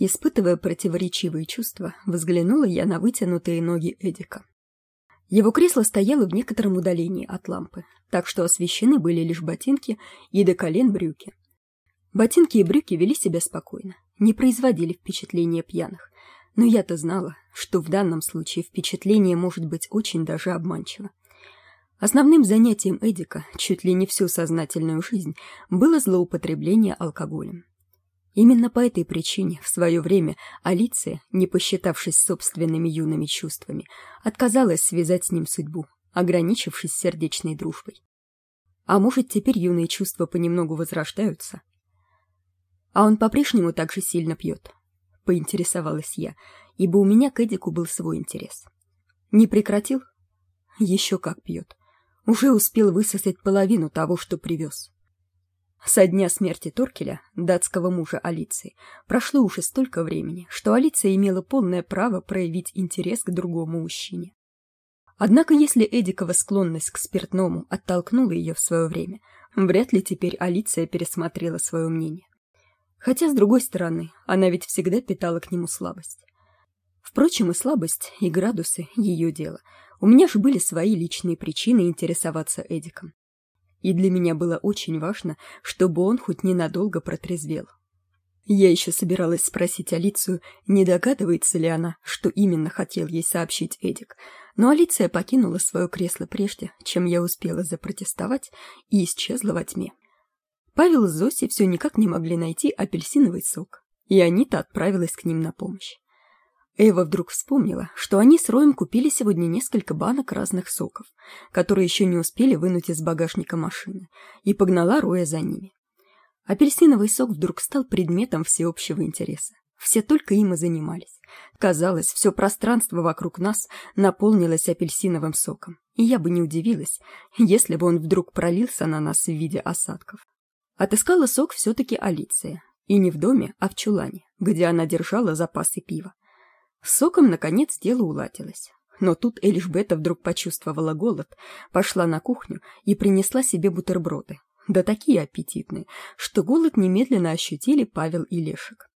Испытывая противоречивые чувства, взглянула я на вытянутые ноги Эдика. Его кресло стояло в некотором удалении от лампы, так что освещены были лишь ботинки и до колен брюки. Ботинки и брюки вели себя спокойно, не производили впечатления пьяных, но я-то знала, что в данном случае впечатление может быть очень даже обманчиво. Основным занятием Эдика, чуть ли не всю сознательную жизнь, было злоупотребление алкоголем. Именно по этой причине в свое время Алиция, не посчитавшись собственными юными чувствами, отказалась связать с ним судьбу, ограничившись сердечной дружбой. А может, теперь юные чувства понемногу возрождаются? А он по-прежнему так же сильно пьет, поинтересовалась я, ибо у меня к Эдику был свой интерес. Не прекратил? Еще как пьет. Уже успел высосать половину того, что привез. Со дня смерти Торкеля, датского мужа Алиции, прошло уже столько времени, что Алиция имела полное право проявить интерес к другому мужчине. Однако если Эдикова склонность к спиртному оттолкнула ее в свое время, вряд ли теперь Алиция пересмотрела свое мнение. Хотя, с другой стороны, она ведь всегда питала к нему слабость. Впрочем, и слабость, и градусы — ее дело. У меня же были свои личные причины интересоваться Эдиком и для меня было очень важно, чтобы он хоть ненадолго протрезвел. Я еще собиралась спросить Алицию, не догадывается ли она, что именно хотел ей сообщить Эдик, но Алиция покинула свое кресло прежде, чем я успела запротестовать, и исчезла во тьме. Павел с Зоси все никак не могли найти апельсиновый сок, и Анита отправилась к ним на помощь. Эва вдруг вспомнила, что они с Роем купили сегодня несколько банок разных соков, которые еще не успели вынуть из багажника машины, и погнала Роя за ними. Апельсиновый сок вдруг стал предметом всеобщего интереса. Все только им и занимались. Казалось, все пространство вокруг нас наполнилось апельсиновым соком, и я бы не удивилась, если бы он вдруг пролился на нас в виде осадков. Отыскала сок все-таки Алиция, и не в доме, а в чулане, где она держала запасы пива. Соком, наконец, дело уладилось. Но тут Элишбета вдруг почувствовала голод, пошла на кухню и принесла себе бутерброды. Да такие аппетитные, что голод немедленно ощутили Павел и Лешек.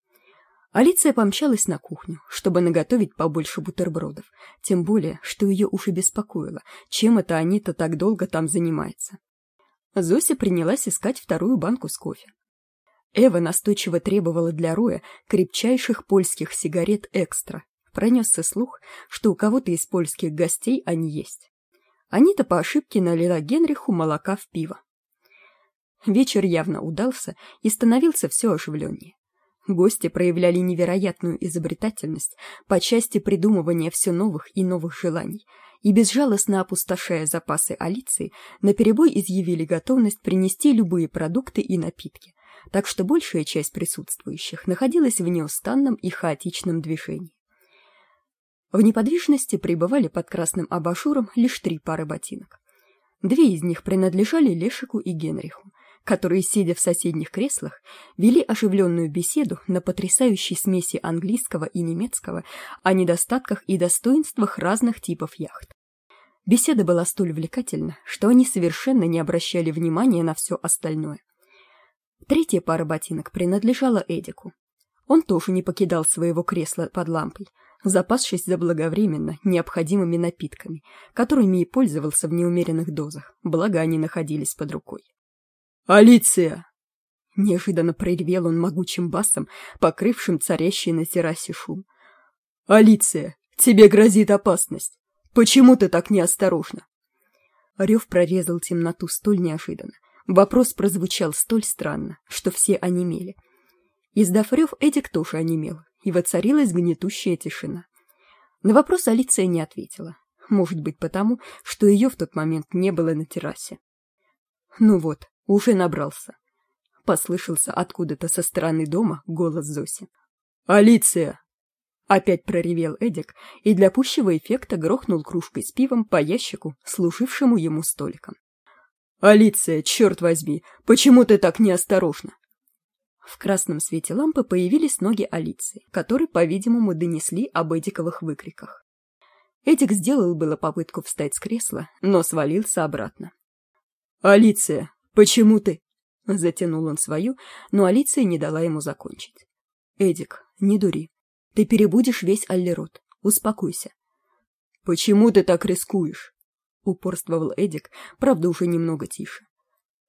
Алиция помчалась на кухню, чтобы наготовить побольше бутербродов, тем более, что ее уж и беспокоило, чем это они-то так долго там занимается. Зося принялась искать вторую банку с кофе. Эва настойчиво требовала для Роя крепчайших польских сигарет «Экстра», пронесся слух, что у кого-то из польских гостей они есть. Они-то по ошибке налила Генриху молока в пиво. Вечер явно удался и становился все оживленнее. Гости проявляли невероятную изобретательность по части придумывания все новых и новых желаний, и безжалостно опустошая запасы Алиции, наперебой изъявили готовность принести любые продукты и напитки, так что большая часть присутствующих находилась в неустанном и хаотичном движении. В неподвижности пребывали под красным абажуром лишь три пары ботинок. Две из них принадлежали Лешику и Генриху, которые, сидя в соседних креслах, вели оживленную беседу на потрясающей смеси английского и немецкого о недостатках и достоинствах разных типов яхт. Беседа была столь увлекательна, что они совершенно не обращали внимания на все остальное. Третья пара ботинок принадлежала Эдику. Он тоже не покидал своего кресла под лампой, запасшись заблаговременно необходимыми напитками, которыми и пользовался в неумеренных дозах, благо они находились под рукой. «Алиция!» Неожиданно проревел он могучим басом, покрывшим царящий на террасе шум. «Алиция, тебе грозит опасность! Почему ты так неосторожна?» Рев прорезал темноту столь неожиданно. Вопрос прозвучал столь странно, что все онемели. Издав рев, Эдик тоже онемел, и воцарилась гнетущая тишина. На вопрос Алиция не ответила. Может быть, потому, что ее в тот момент не было на террасе. Ну вот, уже набрался. Послышался откуда-то со стороны дома голос Зоси. «Алиция!» Опять проревел Эдик и для пущего эффекта грохнул кружкой с пивом по ящику, служившему ему столиком. «Алиция, черт возьми, почему ты так неосторожна? В красном свете лампы появились ноги Алиции, которые, по-видимому, донесли об Эдиковых выкриках. Эдик сделал было попытку встать с кресла, но свалился обратно. «Алиция, почему ты?» Затянул он свою, но Алиция не дала ему закончить. «Эдик, не дури ты перебудешь весь аллерот успокойся почему ты так рискуешь упорствовал эдик правда уже немного тише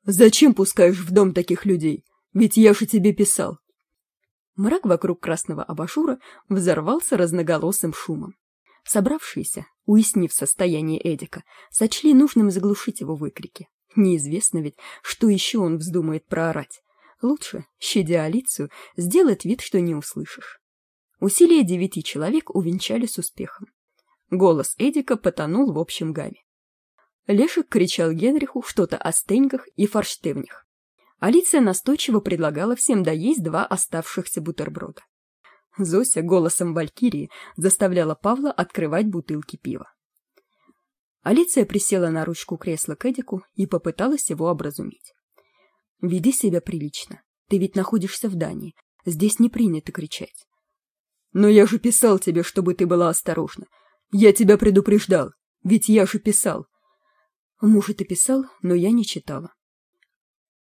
зачем пускаешь в дом таких людей ведь я же тебе писал. Мрак вокруг красного абажура взорвался разноголосым шумом. Собравшиеся уяснив состояние эдика сочли нужным заглушить его выкрики. Неизвестно ведь что еще он вздумает проорать. Лучше щадя алицию сделать вид что не услышишь. Усилия девяти человек увенчались успехом. Голос эдика потонул в общем гамме лешек кричал генриху что то о стеньках и форштевнях алиция настойчиво предлагала всем доесть два оставшихся бутерброда. Зося голосом валькирии заставляла павла открывать бутылки пива. Алиция присела на ручку кресла к эдику и попыталась его образумить. Веди себя прилично. Ты ведь находишься в дании. Здесь не принято кричать но я же писал тебе чтобы ты была осторожна. Я тебя предупреждал. Ведь я же писал может и писал но я не читала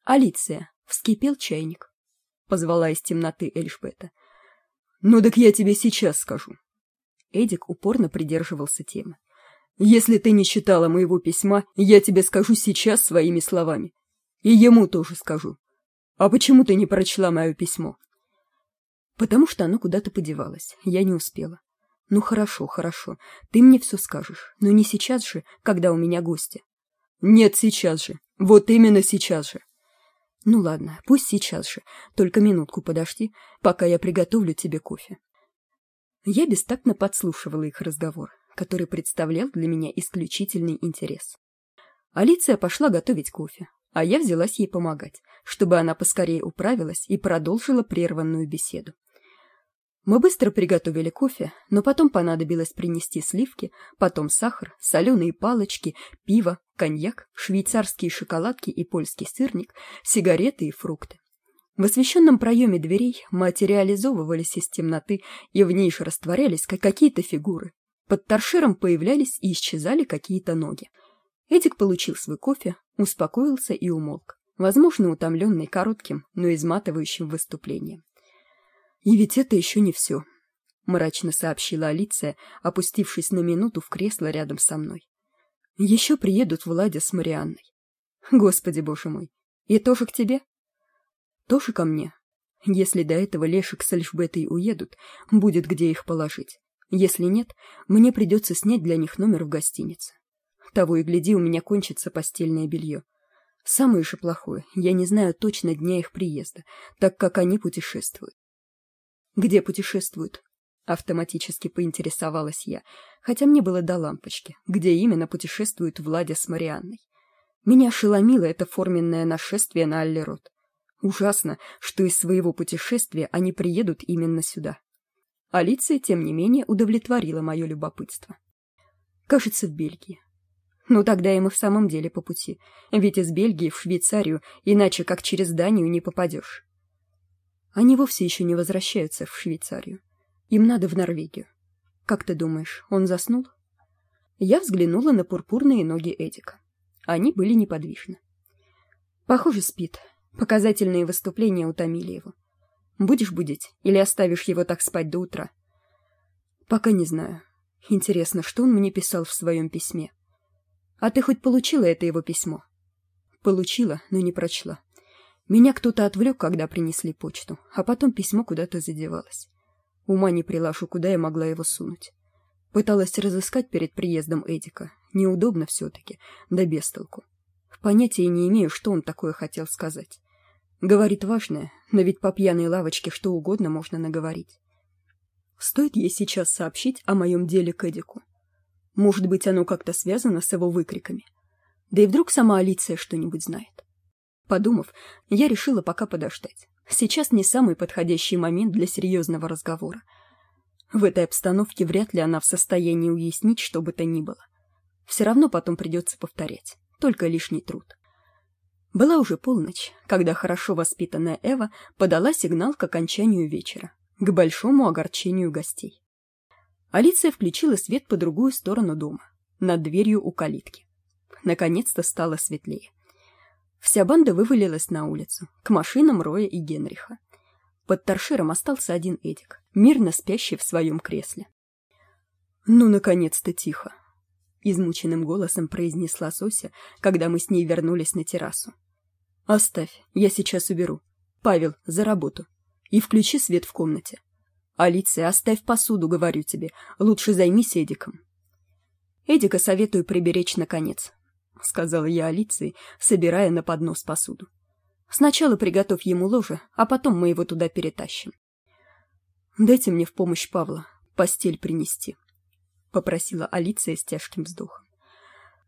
алиция вскипел чайник. Позвала из темноты эльшбета ну так я тебе сейчас скажу эдик упорно придерживался темы. Если ты не читала моего письма я тебе скажу сейчас своими словами. И ему тоже скажу. А почему ты не прочла мое письмо? Потому что оно куда то подевалось. Я не успела ну хорошо хорошо. Ты мне все скажешь. Но не сейчас же когда у меня гости нет сейчас же. Вот именно сейчас же ну ладно пусть сейчас же. Только минутку подожди пока я приготовлю тебе кофе я бестактно подслушивала их разговор который представлял для меня исключительный интерес. Алиция пошла готовить кофе а я взялась ей помогать чтобы она поскорее управилась и продолжила прерванную беседу мы быстро приготовили кофе но потом понадобилось принести сливки потом сахар соленые палочки пиво коньяк швейцарские шоколадки и польский сырник сигареты и фрукты. В освещенном проеме дверей материализовывались из темноты и в ней же растворялись какие то фигуры. Под торшером появлялись и исчезали какие то ноги. Эдик получил свой кофе успокоился и умолк возможно утомленный коротким но изматывающим выступлением и ведь это еще не все мрачно сообщила алиция опустившись на минуту в кресло рядом со мной. Еще приедут владя с марианной. Господи боже мой! И тоже к тебе? Тоже ко мне. Если до этого лешек с альфбетой уедут будет где их положить. Если нет мне придется снять для них номер в гостинице. Того и гляди у меня кончится постельное белье самое же плохое я не знаю точно дня их приезда так как они путешествуют где путешествуют автоматически поинтересовалась я хотя мне было до лампочки где именно путешествует владя с марианной. Меня ошеломило это форменное нашествие на аллерот. Ужасно что из своего путешествия они приедут именно сюда. Алиция тем не менее удовлетворила мое любопытство. Кажется в бельгии ну тогда им и в самом деле по пути ведь из бельгии в швейцарию иначе как через данию не попадешь они вовсе еще не возвращаются в швейцарию. Им надо в норвегию. Как ты думаешь он заснул? Я взглянула на пурпурные ноги эдика. Они были неподвижны. Похоже спит. Показательные выступления утомили его. Будешь будить или оставишь его так спать до утра? Пока не знаю. Интересно что он мне писал в своем письме? А ты хоть получила это его письмо? Получила но не прочла меня кто-то отвлек когда принесли почту а потом письмо куда то задевалось. Ума не приложу куда я могла его сунуть. Пыталась разыскать перед приездом эдика. Неудобно все таки да без толку. Понятия не имею что он такое хотел сказать. Говорит важное но ведь по пьяной лавочке что угодно можно наговорить. Стоит ей сейчас сообщить о моем деле к эдику? Может быть оно как то связано с его выкриками? Да и вдруг сама алиция что нибудь знает подумав я решила пока подождать. Сейчас не самый подходящий момент для серьезного разговора. В этой обстановке вряд ли она в состоянии уяснить что бы то ни было. Все равно потом придется повторять только лишний труд. Была уже полночь когда хорошо воспитанная эва подала сигнал к окончанию вечера к большому огорчению гостей. Алиция включила свет по другую сторону дома над дверью у калитки. Наконец то стало светлее Вся банда вывалилась на улицу, к машинам Роя и Генриха. Под торшером остался один Эдик, мирно спящий в своем кресле. «Ну, наконец-то тихо!» — измученным голосом произнесла Сося, когда мы с ней вернулись на террасу. «Оставь, я сейчас уберу. Павел, за работу. И включи свет в комнате. Алиция, оставь посуду, говорю тебе. Лучше займись Эдиком». «Эдика советую приберечь наконец», — сказала я Алиции, собирая на поднос посуду. «Сначала приготовь ему ложе, а потом мы его туда перетащим». «Дайте мне в помощь Павла, постель принести», — попросила Алиция с тяжким вздохом.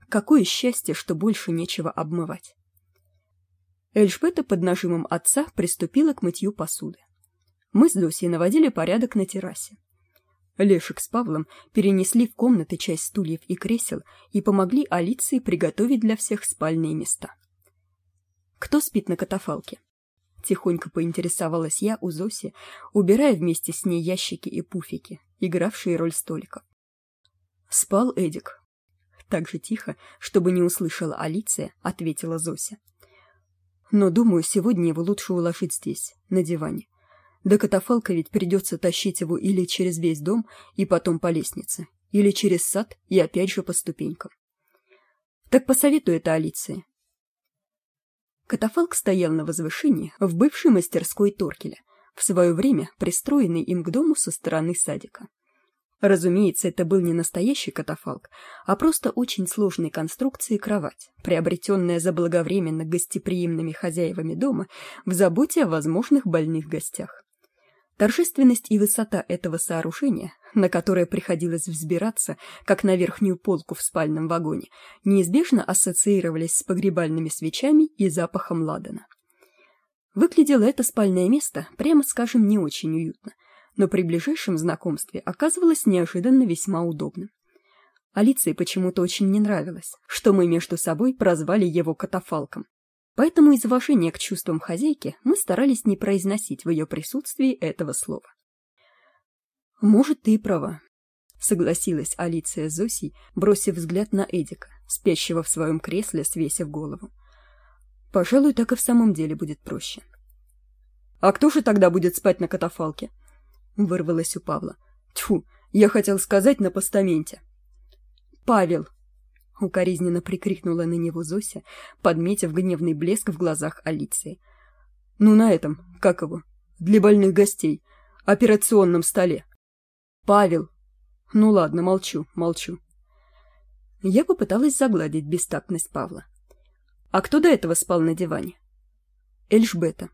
«Какое счастье, что больше нечего обмывать». Эльжбета под нажимом отца приступила к мытью посуды. Мы с Досей наводили порядок на террасе. Лешек с Павлом перенесли в комнаты часть стульев и кресел и помогли Алиции приготовить для всех спальные места. «Кто спит на катафалке?» Тихонько поинтересовалась я у Зоси, убирая вместе с ней ящики и пуфики, игравшие роль столиков. Спал Эдик. Так же тихо, чтобы не услышала Алиция, ответила Зося. Но, думаю, сегодня его лучше уложить здесь, на диване. До катафалка ведь придется тащить его или через весь дом и потом по лестнице, или через сад и опять же по ступенькам. Так посоветую это Алиции. Катафалк стоял на возвышении в бывшей мастерской Торкеля, в свое время пристроенный им к дому со стороны садика. Разумеется, это был не настоящий катафалк, а просто очень сложной конструкции кровать, приобретенная заблаговременно гостеприимными хозяевами дома в заботе о возможных больных гостях. Торжественность и высота этого сооружения, на которое приходилось взбираться, как на верхнюю полку в спальном вагоне, неизбежно ассоциировались с погребальными свечами и запахом ладана. Выглядело это спальное место, прямо скажем, не очень уютно, но при ближайшем знакомстве оказывалось неожиданно весьма удобным. Алиции почему-то очень не нравилось, что мы между собой прозвали его катафалком. Поэтому из уважения к чувствам хозяйки мы старались не произносить в ее присутствии этого слова. «Может, ты и права», — согласилась Алиция Зосей, бросив взгляд на Эдика, спящего в своем кресле, свесив голову. «Пожалуй, так и в самом деле будет проще». «А кто же тогда будет спать на катафалке?» — вырвалось у Павла. «Тьфу, я хотел сказать на постаменте». «Павел», — укоризненно прикрикнула на него Зося, подметив гневный блеск в глазах Алиции. «Ну, на этом, как его, для больных гостей, операционном столе». «Павел!» «Ну ладно, молчу, молчу». Я попыталась загладить бестактность Павла. «А кто до этого спал на диване?» «Эльжбета».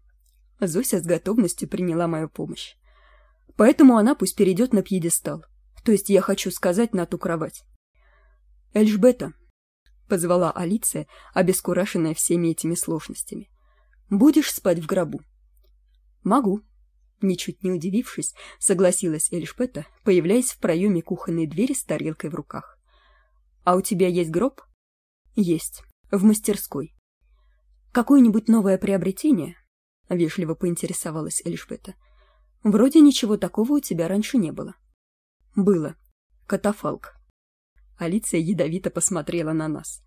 Зося с готовностью приняла мою помощь. «Поэтому она пусть перейдет на пьедестал. То есть я хочу сказать на ту кровать. Эльжбета позвала алиция обескураженная всеми этими сложностями. Будешь спать в гробу? Могу. Ничуть не удивившись согласилась эльжбета появляясь в проеме кухонной двери с тарелкой в руках. А у тебя есть гроб? Есть. В мастерской. Какое нибудь новое приобретение? Вежливо поинтересовалась эльжбета. Вроде ничего такого у тебя раньше не было. Было. Катафалк Алиция ядовито посмотрела на нас.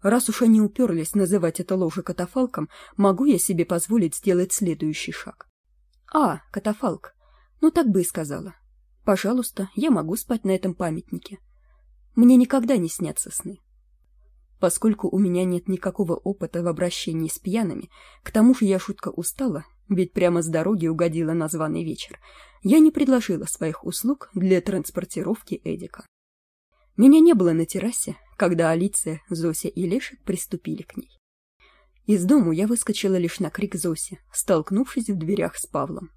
Раз уж они уперлись называть это ложе катафалком, могу я себе позволить сделать следующий шаг. А, катафалк. Ну так бы и сказала. Пожалуйста, я могу спать на этом памятнике. Мне никогда не снятся сны. Поскольку у меня нет никакого опыта в обращении с пьяными, к тому же я шутка устала, ведь прямо с дороги угодила на званый вечер, я не предложила своих услуг для транспортировки Эдика. Меня не было на террасе, когда Алиция, Зося и Лешек приступили к ней. Из дому я выскочила лишь на крик Зоси, столкнувшись в дверях с Павлом.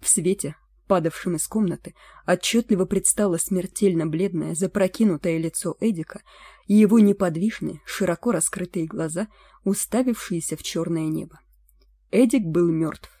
В свете, падавшем из комнаты, отчетливо предстало смертельно бледное, запрокинутое лицо Эдика и его неподвижные, широко раскрытые глаза, уставившиеся в черное небо. Эдик был мертв.